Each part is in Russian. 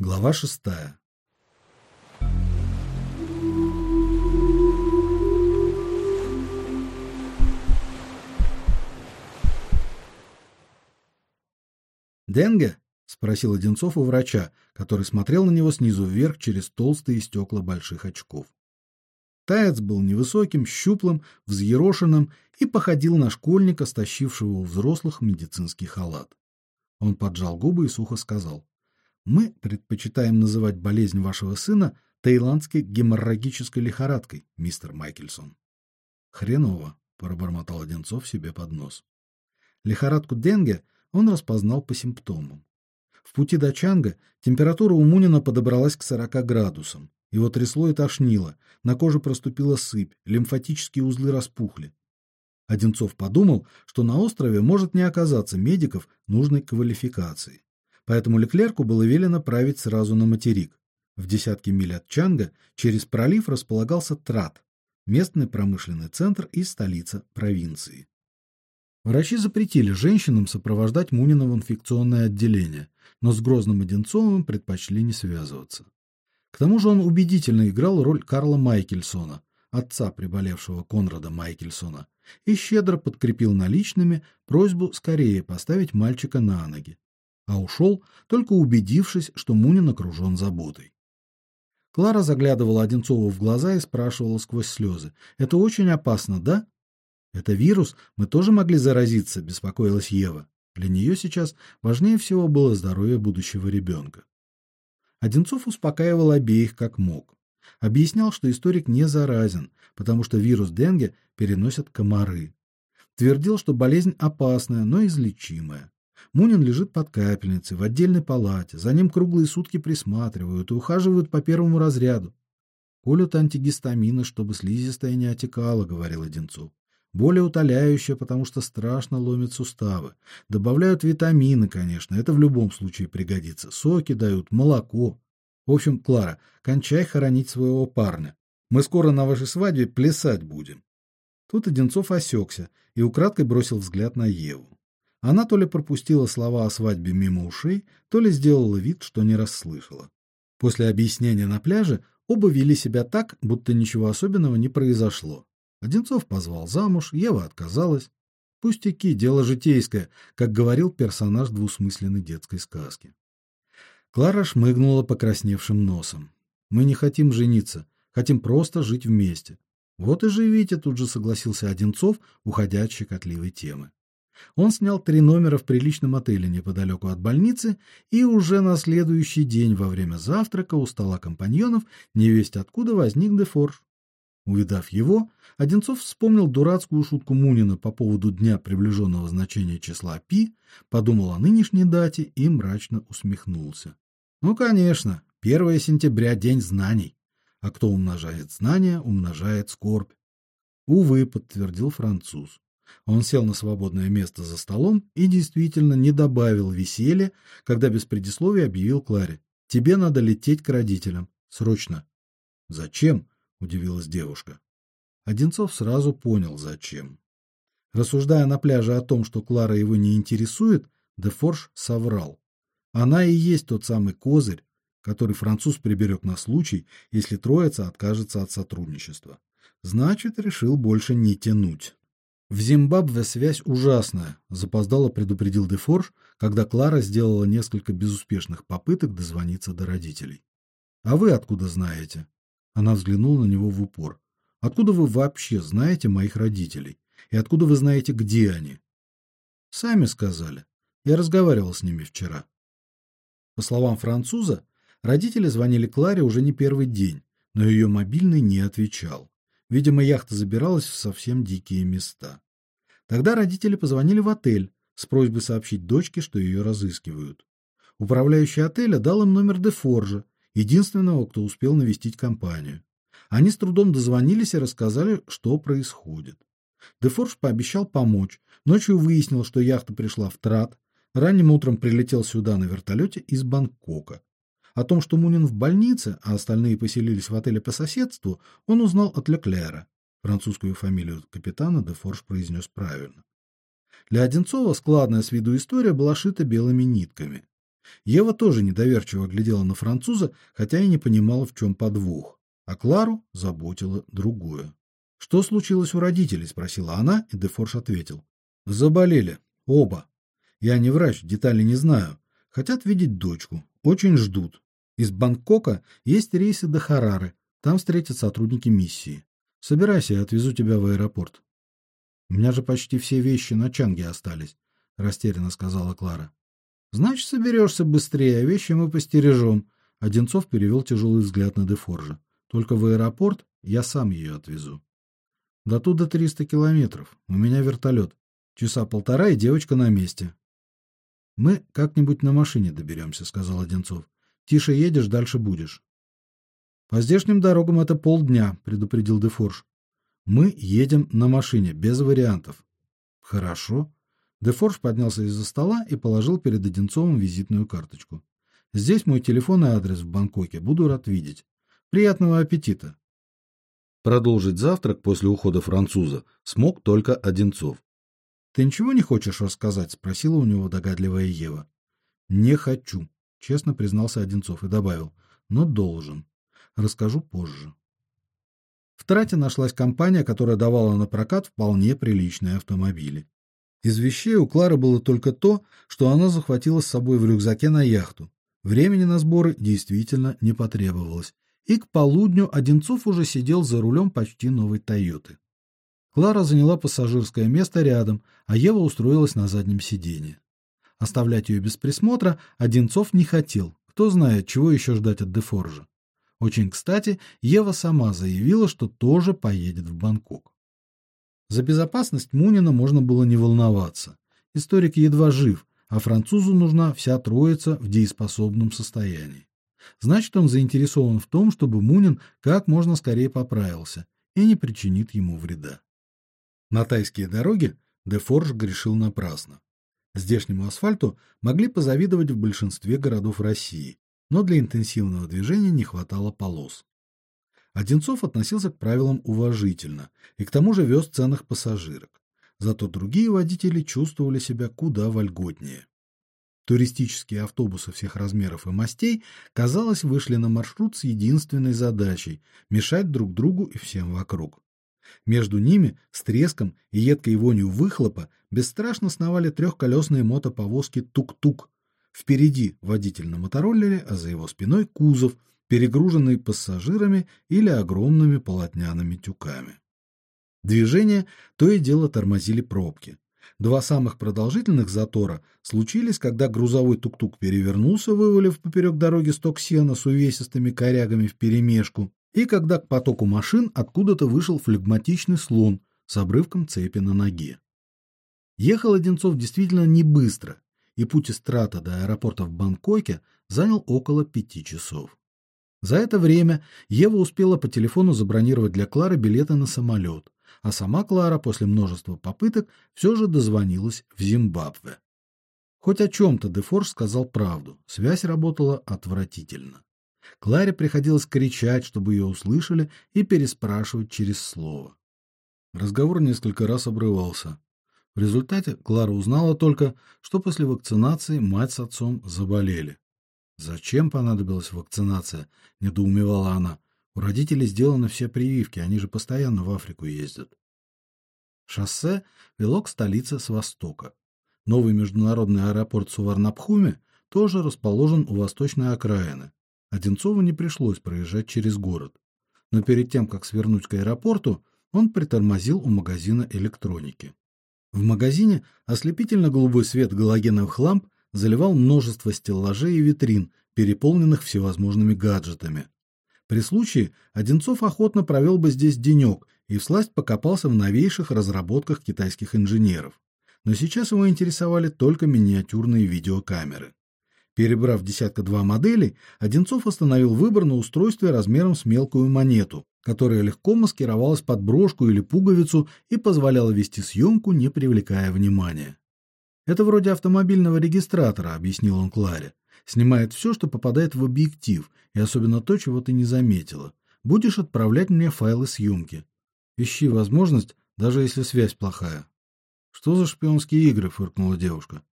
Глава шестая. Денге? спросил Одинцов у врача, который смотрел на него снизу вверх через толстые стекла больших очков. Таец был невысоким, щуплым, взъерошенным и походил на школьника, стащившего у взрослых медицинский халат. Он поджал губы и сухо сказал: "Мы предпочитаем называть болезнь вашего сына таиландской геморрагической лихорадкой, мистер Майкельсон". "Хреново", пробормотал Одинцов себе под нос. Лихорадку денге он распознал по симптомам. В пути до Чанга температура у Мунина подобралась к 40 градусам. Его трясло и тошнило, на коже проступила сыпь, лимфатические узлы распухли. Одинцов подумал, что на острове может не оказаться медиков нужной квалификации. Поэтому Леклерку было велено править сразу на материк. В десятки миль от Чанга через пролив располагался Трат, местный промышленный центр и столица провинции. Врачи запретили женщинам сопровождать Мунина в инфекционное отделение, но с Грозным Одинцовым предпочли не связываться. К тому же он убедительно играл роль Карла Майкельсона, отца приболевшего Конрада Майкельсона, и щедро подкрепил наличными просьбу скорее поставить мальчика на ноги. А ушел, только убедившись, что Мунин окружен заботой. Клара заглядывала Одинцову в глаза и спрашивала сквозь слезы. «Это очень опасно, да?» Это вирус, мы тоже могли заразиться, беспокоилась Ева. Для нее сейчас важнее всего было здоровье будущего ребенка. Одинцов успокаивал обеих как мог. Объяснял, что историк не заразен, потому что вирус денге переносят комары. Твердил, что болезнь опасная, но излечимая. Мунин лежит под капельницей в отдельной палате, за ним круглые сутки присматривают и ухаживают по первому разряду. Колют антигистамины, чтобы слизистая не отекала, говорил Одинцов более утоляющее, потому что страшно ломит суставы. Добавляют витамины, конечно, это в любом случае пригодится. Соки дают, молоко. В общем, Клара, кончай хоронить своего парня. Мы скоро на вашей свадьбе плясать будем. Тут Одинцов осекся и украдкой бросил взгляд на Еву. Она то ли пропустила слова о свадьбе мимо ушей, то ли сделала вид, что не расслышала. После объяснения на пляже оба вели себя так, будто ничего особенного не произошло. Одинцов позвал замуж, Ева отказалась. Пустяки, дело житейское, как говорил персонаж двусмысленной детской сказки. Клара шмыгнула покрасневшим носом. Мы не хотим жениться, хотим просто жить вместе. Вот и живите, тут же согласился Одинцов, уходя от щекотливой темы. Он снял три номера в приличном отеле неподалеку от больницы, и уже на следующий день во время завтрака у стола компаньонов невесть откуда возник Дефорж. Увидав его, Одинцов вспомнил дурацкую шутку Мунина по поводу дня приближенного значения числа пи, подумал о нынешней дате и мрачно усмехнулся. Ну, конечно, 1 сентября день знаний. А кто умножает знания, умножает скорбь. Увы, подтвердил француз. Он сел на свободное место за столом и действительно не добавил веселья, когда без предисловия объявил Кларе: "Тебе надо лететь к родителям, срочно". "Зачем?" удивилась девушка. Одинцов сразу понял зачем. Рассуждая на пляже о том, что Клара его не интересует, Дефорж соврал. Она и есть тот самый козырь, который француз приберег на случай, если троица откажется от сотрудничества. Значит, решил больше не тянуть. В Зимбабве связь ужасная, запоздало предупредил Дефорж, когда Клара сделала несколько безуспешных попыток дозвониться до родителей. А вы откуда знаете? Она взглянула на него в упор. Откуда вы вообще знаете моих родителей? И откуда вы знаете, где они? Сами сказали. Я разговаривал с ними вчера. По словам француза, родители звонили Кларе уже не первый день, но ее мобильный не отвечал. Видимо, яхта забиралась в совсем дикие места. Тогда родители позвонили в отель с просьбой сообщить дочке, что ее разыскивают. Управляющий отеля дал им номер Дефоржа, единственного, кто успел навестить компанию. Они с трудом дозвонились и рассказали, что происходит. Дефорж пообещал помочь. Ночью выяснил, что яхта пришла в трат. Ранним утром прилетел сюда на вертолете из Бангкока. О том, что Мунин в больнице, а остальные поселились в отеле по соседству, он узнал от Леклера. Французскую фамилию капитана Дефорж произнес правильно. Для Одинцова складная с виду история была шита белыми нитками. Ева тоже недоверчиво глядела на француза, хотя и не понимала, в чем подвох. А Клару заботило другое. Что случилось у родителей, спросила она, и Дефорж ответил: заболели оба. Я не врач, детали не знаю. Хотят видеть дочку, очень ждут. Из Бангкока есть рейсы до Харары. Там встретят сотрудники миссии. Собирайся, я отвезу тебя в аэропорт. У меня же почти все вещи на Чанге остались, растерянно сказала Клара. Значит, соберешься быстрее, а вещи мы постережем. Одинцов перевел тяжелый взгляд на Дефоржа. Только в аэропорт я сам ее отвезу. До туда триста километров. У меня вертолет. Часа полтора и девочка на месте. Мы как-нибудь на машине доберемся», — сказал Одинцов. Тише едешь, дальше будешь. По здешним дорогам это полдня, предупредил Дефорж. Мы едем на машине, без вариантов. Хорошо. Дефорж поднялся из-за стола и положил перед Одинцовым визитную карточку. Здесь мой телефон и адрес в Бангкоке. Буду рад видеть. Приятного аппетита. Продолжить завтрак после ухода француза смог только Одинцов. Ты ничего не хочешь рассказать, спросила у него догадливая Ева. Не хочу, честно признался Одинцов и добавил: "Но должен. Расскажу позже". В трате нашлась компания, которая давала на прокат вполне приличные автомобили. Из вещей у Клары было только то, что она захватила с собой в рюкзаке на яхту. Времени на сборы действительно не потребовалось, и к полудню Одинцов уже сидел за рулем почти новой Тойоты. Клара заняла пассажирское место рядом, а Ева устроилась на заднем сиденье. Оставлять ее без присмотра Одинцов не хотел. Кто знает, чего еще ждать от Дефоржа. Очень кстати, Ева сама заявила, что тоже поедет в Бангкок. За безопасность Мунина можно было не волноваться. Историк едва жив, а французу нужна вся троица в дееспособном состоянии. Значит, он заинтересован в том, чтобы Мунин как можно скорее поправился и не причинит ему вреда. На тайские дороги Дефорж грешил напрасно. Здешнему асфальту могли позавидовать в большинстве городов России, но для интенсивного движения не хватало полос. Одинцов относился к правилам уважительно и к тому же вез ценных пассажирок. Зато другие водители чувствовали себя куда вольготнее. Туристические автобусы всех размеров и мастей, казалось, вышли на маршрут с единственной задачей мешать друг другу и всем вокруг. Между ними, с треском и едкой вонью выхлопа, бесстрашно сновали трехколесные мотоповозки тук-тук. Впереди водитель на мотороллере, а за его спиной кузов, перегруженный пассажирами или огромными полотняными тюками. Движение то и дело тормозили пробки. Два самых продолжительных затора случились, когда грузовой тук-тук перевернулся, вывалив поперек дороги сток сена с увесистыми корягами вперемешку, и когда к потоку машин откуда-то вышел флегматичный слон с обрывком цепи на ноге. Ехал Одинцов действительно не быстро, и путь из Трата до аэропорта в Бангкоке занял около пяти часов. За это время Ева успела по телефону забронировать для Клары билеты на самолет, а сама Клара после множества попыток все же дозвонилась в Зимбабве. Хоть о чем то Дефорж сказал правду. Связь работала отвратительно. Кларе приходилось кричать, чтобы ее услышали, и переспрашивать через слово. Разговор несколько раз обрывался. В результате Клара узнала только, что после вакцинации мать с отцом заболели. Зачем понадобилась вакцинация, недоумевала она. У родителей сделаны все прививки, они же постоянно в Африку ездят. Шоссе вело к столице с востока. Новый международный аэропорт Суварнабхуми тоже расположен у восточной окраины. Одинцову не пришлось проезжать через город. Но перед тем, как свернуть к аэропорту, он притормозил у магазина электроники. В магазине ослепительно-голубой свет галогеновых ламп заливал множество стеллажей и витрин, переполненных всевозможными гаджетами. При случае Одинцов охотно провел бы здесь денек и всласть покопался в новейших разработках китайских инженеров. Но сейчас его интересовали только миниатюрные видеокамеры. Перебрав десятка-два моделей, Одинцов остановил выбор на устройстве размером с мелкую монету, которая легко маскировалась под брошку или пуговицу и позволяла вести съемку, не привлекая внимания. Это вроде автомобильного регистратора, объяснил он Кларе. Снимает все, что попадает в объектив, и особенно то, чего ты не заметила. Будешь отправлять мне файлы съемки. Ищи возможность, даже если связь плохая. Что за шпионские игры, фыркнула девушка.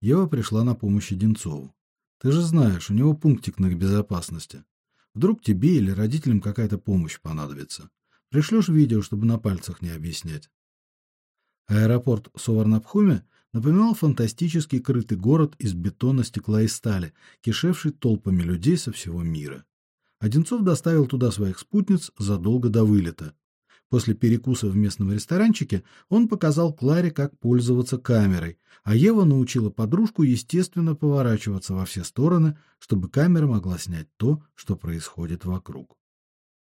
Ева пришла на помощь Одинцову. Ты же знаешь, у него пунктик на безопасности. Вдруг тебе или родителям какая-то помощь понадобится. Пришлешь видео, чтобы на пальцах не объяснять. Аэропорт Суварнабхуме напоминал фантастический крытый город из бетона, стекла и стали, кишевший толпами людей со всего мира. Одинцов доставил туда своих спутниц задолго до вылета. После перекуса в местном ресторанчике он показал Кларе, как пользоваться камерой, а Ева научила подружку естественно поворачиваться во все стороны, чтобы камера могла снять то, что происходит вокруг.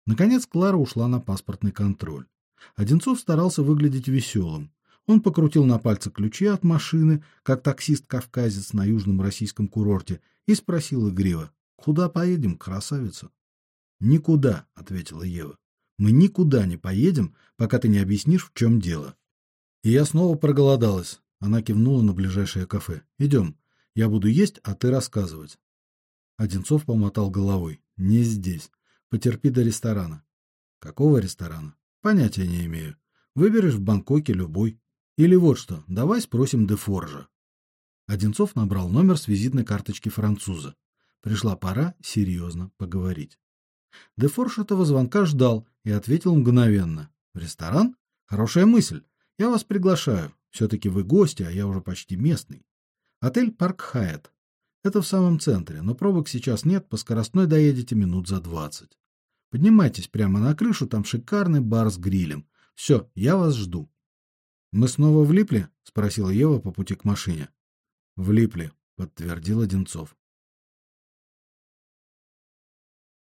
Наконец Клара ушла на паспортный контроль. Одинцов старался выглядеть веселым. Он покрутил на пальце ключи от машины, как таксист-кавказец на южном российском курорте, и спросил игриво: "Куда поедем, красавица?" "Никуда", ответила Ева. "Мы никуда не поедем, пока ты не объяснишь, в чем дело". И я снова проголодалась. Она кивнула на ближайшее кафе. "Идем. Я буду есть, а ты рассказывать". Одинцов помотал головой. "Не здесь. Потерпи до ресторана". "Какого ресторана?" "Понятия не имею. Выберешь в Бангкоке любой. Или вот что, давай спросим Дефоржа. Одинцов набрал номер с визитной карточки француза. Пришла пора серьезно поговорить. Дефорж этого звонка ждал и ответил мгновенно: "В ресторан? Хорошая мысль. Я вас приглашаю. все таки вы гости, а я уже почти местный. Отель Парк Хайет. Это в самом центре, но пробок сейчас нет, по скоростной доедете минут за двадцать. Поднимайтесь прямо на крышу, там шикарный бар с грилем. Все, я вас жду. Мы снова влипли? спросила Ева по пути к машине. Влипли, подтвердил Одинцов.